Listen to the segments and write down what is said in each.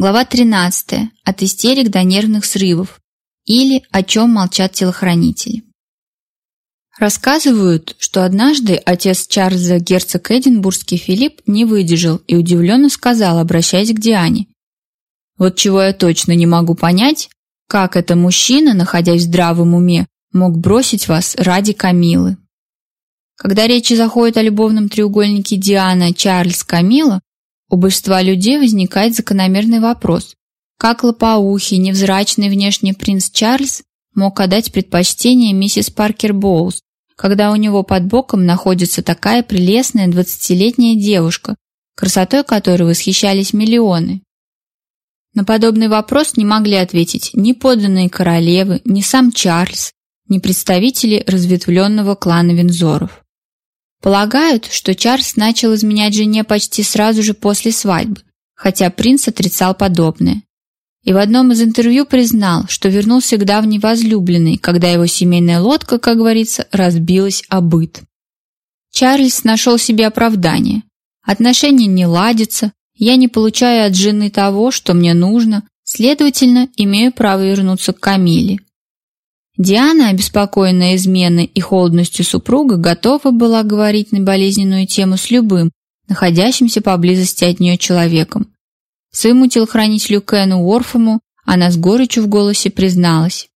Глава 13. От истерик до нервных срывов. Или о чем молчат телохранители. Рассказывают, что однажды отец Чарльза, герцог Эдинбургский Филипп, не выдержал и удивленно сказал, обращаясь к Диане. «Вот чего я точно не могу понять, как это мужчина, находясь в здравом уме, мог бросить вас ради Камилы». Когда речь заходит о любовном треугольнике Диана, Чарльз, Камила, у большинства людей возникает закономерный вопрос: как лопоухий, невзрачный внешний принц Чарльз мог отдать предпочтение миссис Паркер Боулс, когда у него под боком находится такая прелестная двадцатилетняя девушка, красотой которой восхищались миллионы? На подобный вопрос не могли ответить ни подданные королевы, ни сам Чарльз, ни представители разветвленного клана Винзоров. Полагают, что Чарльз начал изменять жене почти сразу же после свадьбы, хотя принц отрицал подобное. И в одном из интервью признал, что вернулся к давней возлюбленной, когда его семейная лодка, как говорится, разбилась о быт. Чарльз нашел себе оправдание. Отношения не ладятся, я не получаю от жены того, что мне нужно, следовательно, имею право вернуться к Камиле. Диана, обеспокоенная изменой и холодностью супруга, готова была говорить на болезненную тему с любым, находящимся поблизости от нее человеком. Своему телохранителю Кену Уорфому она с горечью в голосе призналась.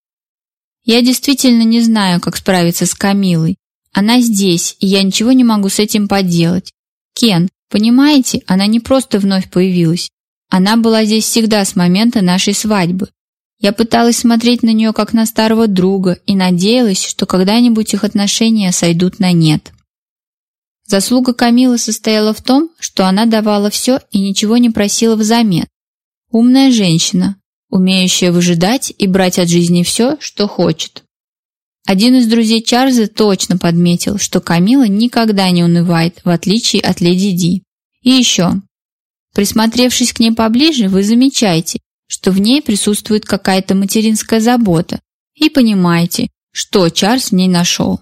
«Я действительно не знаю, как справиться с Камилой. Она здесь, и я ничего не могу с этим поделать. Кен, понимаете, она не просто вновь появилась. Она была здесь всегда с момента нашей свадьбы. Я пыталась смотреть на нее как на старого друга и надеялась, что когда-нибудь их отношения сойдут на нет. Заслуга Камилы состояла в том, что она давала все и ничего не просила взамен. Умная женщина, умеющая выжидать и брать от жизни все, что хочет. Один из друзей Чарльза точно подметил, что Камила никогда не унывает, в отличие от леди Ди. И еще. Присмотревшись к ней поближе, вы замечаете, что в ней присутствует какая-то материнская забота, и понимаете, что Чарльз в ней нашел.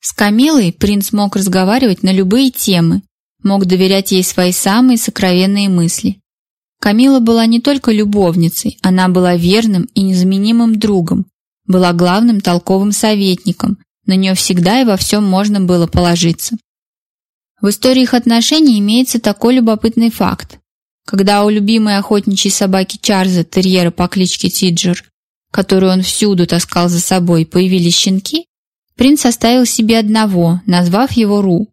С Камилой принц мог разговаривать на любые темы, мог доверять ей свои самые сокровенные мысли. Камила была не только любовницей, она была верным и незаменимым другом, была главным толковым советником, на нее всегда и во всем можно было положиться. В истории их отношений имеется такой любопытный факт. Когда у любимой охотничьей собаки Чарльза, терьера по кличке Тиджер, которую он всюду таскал за собой, появились щенки, принц оставил себе одного, назвав его Ру,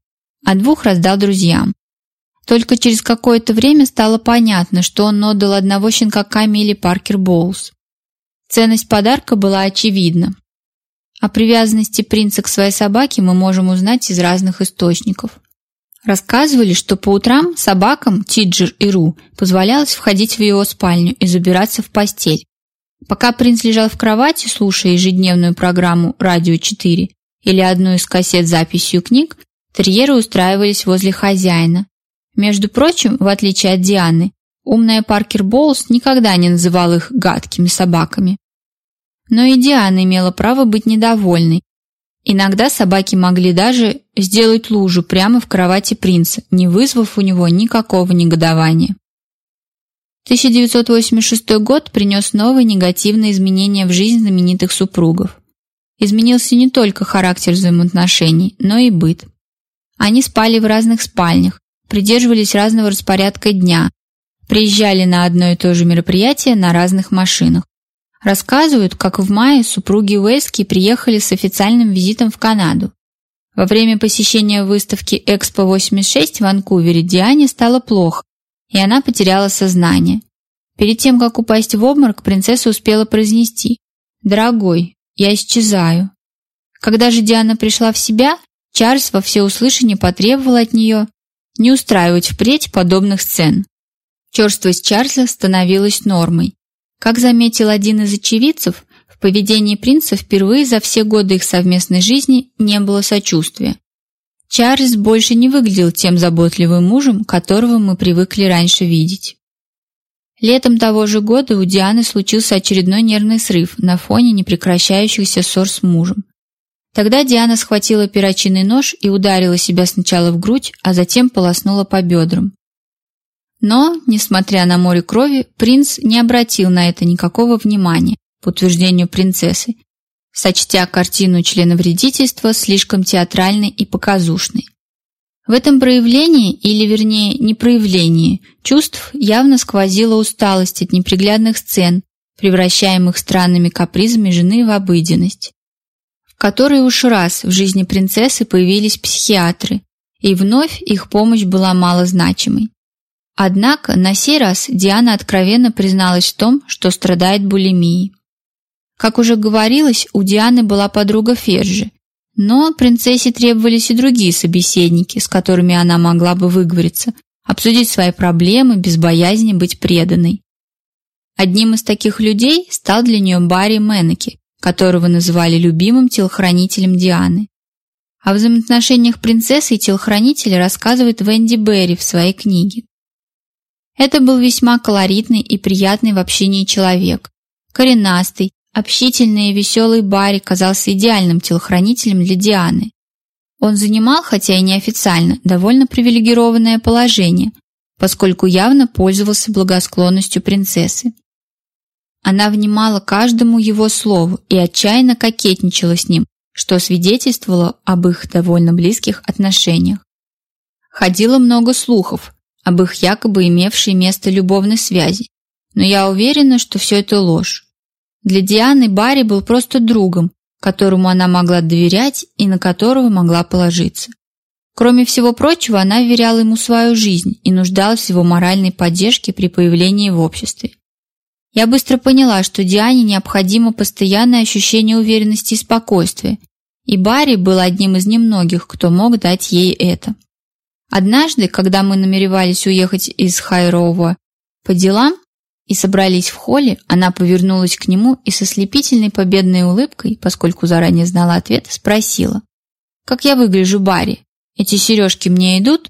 а двух раздал друзьям. Только через какое-то время стало понятно, что он отдал одного щенка Камиле Паркер Боулс. Ценность подарка была очевидна. О привязанности принца к своей собаке мы можем узнать из разных источников. Рассказывали, что по утрам собакам Тиджер и Ру позволялось входить в его спальню и забираться в постель. Пока принц лежал в кровати, слушая ежедневную программу «Радио 4» или одну из кассет с записью книг, терьеры устраивались возле хозяина. Между прочим, в отличие от Дианы, умная Паркер Боулс никогда не называл их гадкими собаками. Но и Диана имела право быть недовольной, Иногда собаки могли даже сделать лужу прямо в кровати принца, не вызвав у него никакого негодования. 1986 год принес новые негативные изменения в жизнь знаменитых супругов. Изменился не только характер взаимоотношений, но и быт. Они спали в разных спальнях, придерживались разного распорядка дня, приезжали на одно и то же мероприятие на разных машинах. Рассказывают, как в мае супруги Уэльски приехали с официальным визитом в Канаду. Во время посещения выставки Экспо 86 в Ванкувере Диане стало плохо, и она потеряла сознание. Перед тем, как упасть в обморок, принцесса успела произнести «Дорогой, я исчезаю». Когда же Диана пришла в себя, Чарльз во всеуслышание потребовал от нее не устраивать впредь подобных сцен. Черствость Чарльза становилась нормой. Как заметил один из очевидцев, в поведении принца впервые за все годы их совместной жизни не было сочувствия. Чарльз больше не выглядел тем заботливым мужем, которого мы привыкли раньше видеть. Летом того же года у Дианы случился очередной нервный срыв на фоне непрекращающихся ссор с мужем. Тогда Диана схватила перочинный нож и ударила себя сначала в грудь, а затем полоснула по бедрам. Но, несмотря на море крови, принц не обратил на это никакого внимания, по утверждению принцессы, сочтя картину членовредительства слишком театральной и показушной. В этом проявлении, или вернее непроявлении, чувств явно сквозила усталость от неприглядных сцен, превращаемых странными капризами жены в обыденность. В которой уж раз в жизни принцессы появились психиатры, и вновь их помощь была малозначимой. Однако на сей раз Диана откровенно призналась в том, что страдает булимией. Как уже говорилось, у Дианы была подруга Фержи, но принцессе требовались и другие собеседники, с которыми она могла бы выговориться, обсудить свои проблемы без боязни быть преданной. Одним из таких людей стал для нее Барри Менеки, которого называли любимым телохранителем Дианы. О взаимоотношениях принцессы и телохранителя рассказывает Венди Берри в своей книге. Это был весьма колоритный и приятный в общении человек, коренастый, общительный и веселый Барри казался идеальным телохранителем для Дианы. Он занимал, хотя и неофициально, довольно привилегированное положение, поскольку явно пользовался благосклонностью принцессы. Она внимала каждому его слову и отчаянно кокетничала с ним, что свидетельствовало об их довольно близких отношениях. Ходило много слухов об их якобы имевшей место любовной связи, но я уверена, что все это ложь. Для Дианы Барри был просто другом, которому она могла доверять и на которого могла положиться. Кроме всего прочего, она вверяла ему свою жизнь и нуждалась в его моральной поддержке при появлении в обществе. Я быстро поняла, что Диане необходимо постоянное ощущение уверенности и спокойствия, и Барри был одним из немногих, кто мог дать ей это. Однажды, когда мы намеревались уехать из Хайрова по делам и собрались в холле, она повернулась к нему и со слепительной победной улыбкой, поскольку заранее знала ответ, спросила: "Как я выгляжу, Барри? Эти сережки мне идут?"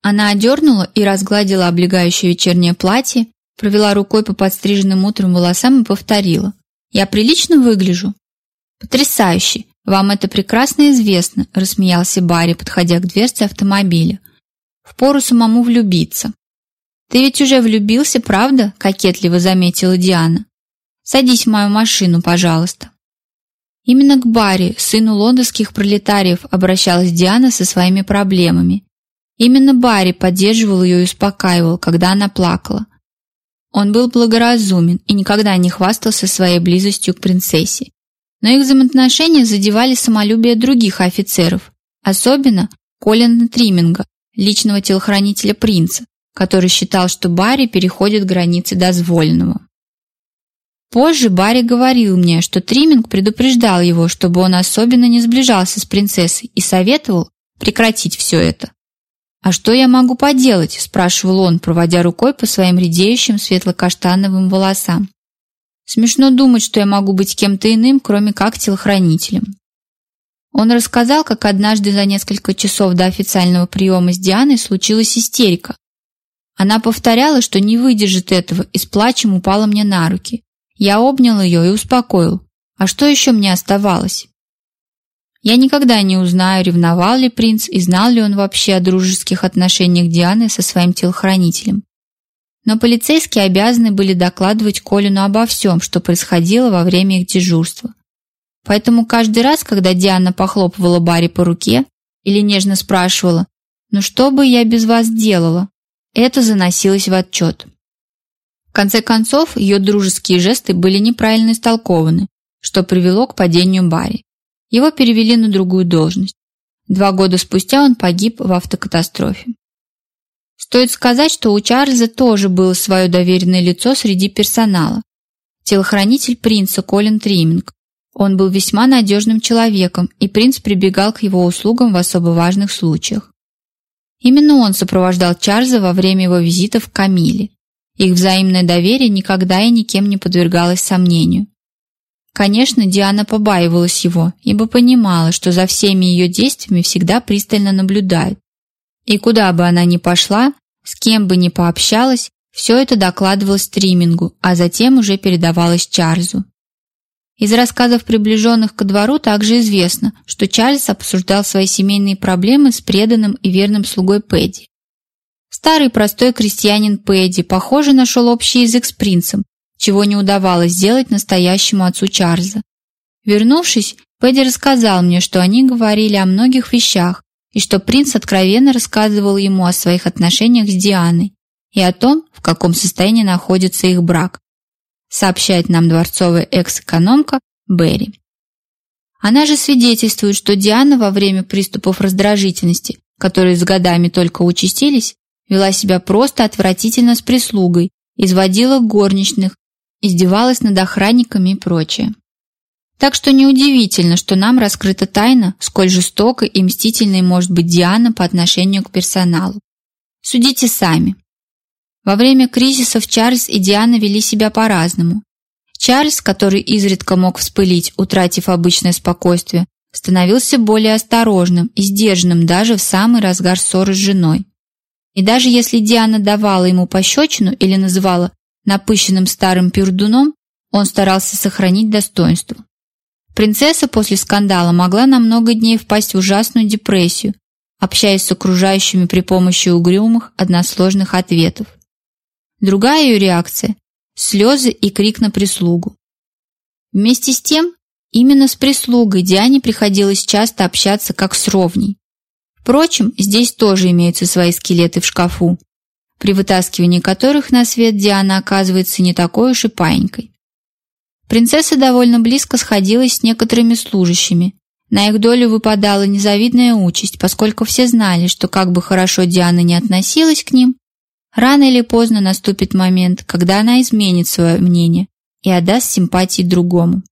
Она одернула и разгладила облегающее вечернее платье, провела рукой по подстриженным утром волосам и повторила: "Я прилично выгляжу". Потрясающе. Вам это прекрасно известно, рассмеялся Барри, подходя к дверце автомобиля. Впору самому влюбиться. Ты ведь уже влюбился, правда? кокетливо заметила Диана. Садись в мою машину, пожалуйста. Именно к Барри, сыну лондонских пролетариев, обращалась Диана со своими проблемами. Именно Барри поддерживал ее и успокаивал, когда она плакала. Он был благоразумен и никогда не хвастался своей близостью к принцессе. Но их взаимоотношения задевали самолюбие других офицеров, особенно Колина Триминга, личного телохранителя принца, который считал, что Барри переходит границы дозволенного. Позже Барри говорил мне, что Триминг предупреждал его, чтобы он особенно не сближался с принцессой и советовал прекратить все это. «А что я могу поделать?» – спрашивал он, проводя рукой по своим редеющим светло-каштановым волосам. «Смешно думать, что я могу быть кем-то иным, кроме как телохранителем». Он рассказал, как однажды за несколько часов до официального приема с Дианой случилась истерика. Она повторяла, что не выдержит этого, и с плачем упала мне на руки. Я обнял ее и успокоил. А что еще мне оставалось? Я никогда не узнаю, ревновал ли принц и знал ли он вообще о дружеских отношениях Дианы со своим телохранителем. Но полицейские обязаны были докладывать Колину обо всем, что происходило во время их дежурства. Поэтому каждый раз, когда Диана похлопывала Барри по руке или нежно спрашивала: "Ну что бы я без вас делала?", это заносилось в отчет. В конце концов, ее дружеские жесты были неправильно истолкованы, что привело к падению Барри. Его перевели на другую должность. Два года спустя он погиб в автокатастрофе. Стоит сказать, что у Чарльза тоже было свое доверенное лицо среди персонала. Телохранитель принца Колин Триминг. Он был весьма надежным человеком, и принц прибегал к его услугам в особо важных случаях. Именно он сопровождал Чарльза во время его визитов к Камиле. Их взаимное доверие никогда и никем не подвергалось сомнению. Конечно, Диана побаивалась его, ибо понимала, что за всеми ее действиями всегда пристально наблюдают. И куда бы она ни пошла, с кем бы ни пообщалась, все это докладывалось стримингу, а затем уже передавалось Чарльзу. Из рассказов приближенных ко двору также известно, что Чарльз обсуждал свои семейные проблемы с преданным и верным слугой Пэдди. Старый простой крестьянин Пэдди, похоже, нашел общий язык с принцем, чего не удавалось сделать настоящему отцу Чарльза. Вернувшись, Пэдди рассказал мне, что они говорили о многих вещах, и что принц откровенно рассказывал ему о своих отношениях с Дианой и о том, в каком состоянии находится их брак, сообщает нам дворцовая экс-экономка Берри. Она же свидетельствует, что Диана во время приступов раздражительности, которые с годами только участились, вела себя просто отвратительно с прислугой, изводила горничных, издевалась над охранниками и прочее. Так что неудивительно, что нам раскрыта тайна, сколь жестокой и мстительной может быть Диана по отношению к персоналу. Судите сами. Во время кризисов Чарльз и Диана вели себя по-разному. Чарльз, который изредка мог вспылить, утратив обычное спокойствие, становился более осторожным и сдержанным даже в самый разгар ссоры с женой. И даже если Диана давала ему пощечину или называла напыщенным старым пердуном, он старался сохранить достоинство. Принцесса после скандала могла на много дней впасть в ужасную депрессию, общаясь с окружающими при помощи угрюмых, односложных ответов. Другая ее реакция – слезы и крик на прислугу. Вместе с тем, именно с прислугой Диане приходилось часто общаться как с ровней. Впрочем, здесь тоже имеются свои скелеты в шкафу, при вытаскивании которых на свет Диана оказывается не такой уж и паинькой. Принцесса довольно близко сходилась с некоторыми служащими. На их долю выпадала незавидная участь, поскольку все знали, что как бы хорошо Диана не относилась к ним, рано или поздно наступит момент, когда она изменит свое мнение и отдаст симпатии другому.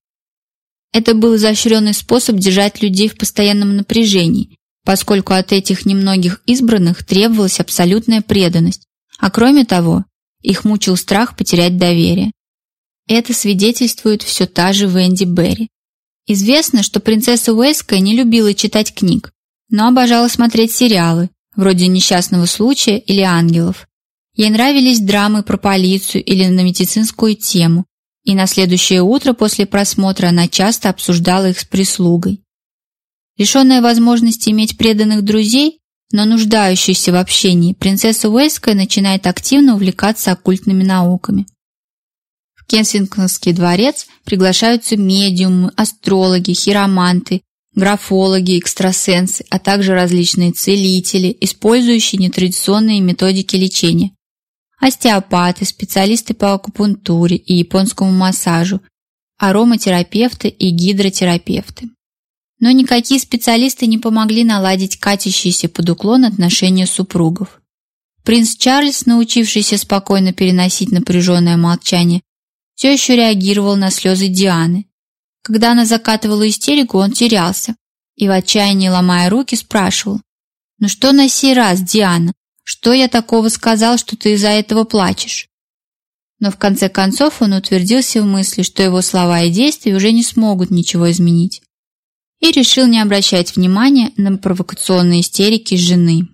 Это был изощренный способ держать людей в постоянном напряжении, поскольку от этих немногих избранных требовалась абсолютная преданность, а кроме того, их мучил страх потерять доверие. Это свидетельствует все та же Венди Берри. Известно, что принцесса Уэльская не любила читать книг, но обожала смотреть сериалы, вроде «Несчастного случая» или «Ангелов». Ей нравились драмы про полицию или на медицинскую тему, и на следующее утро после просмотра она часто обсуждала их с прислугой. Лишенная возможности иметь преданных друзей, но нуждающаяся в общении, принцесса Уэльская начинает активно увлекаться оккультными науками. Кенсингтонский дворец приглашаются медиумы, астрологи, хироманты, графологи, экстрасенсы, а также различные целители, использующие нетрадиционные методики лечения. Остеопаты, специалисты по акупунктуре и японскому массажу, ароматерапевты и гидротерапевты. Но никакие специалисты не помогли наладить катящиеся под уклон отношения супругов. Принц Чарльз, научившийся спокойно переносить напряженное молчание, все еще реагировал на слезы Дианы. Когда она закатывала истерику, он терялся и в отчаянии, ломая руки, спрашивал, «Ну что на сей раз, Диана? Что я такого сказал, что ты из-за этого плачешь?» Но в конце концов он утвердился в мысли, что его слова и действия уже не смогут ничего изменить, и решил не обращать внимания на провокационные истерики жены.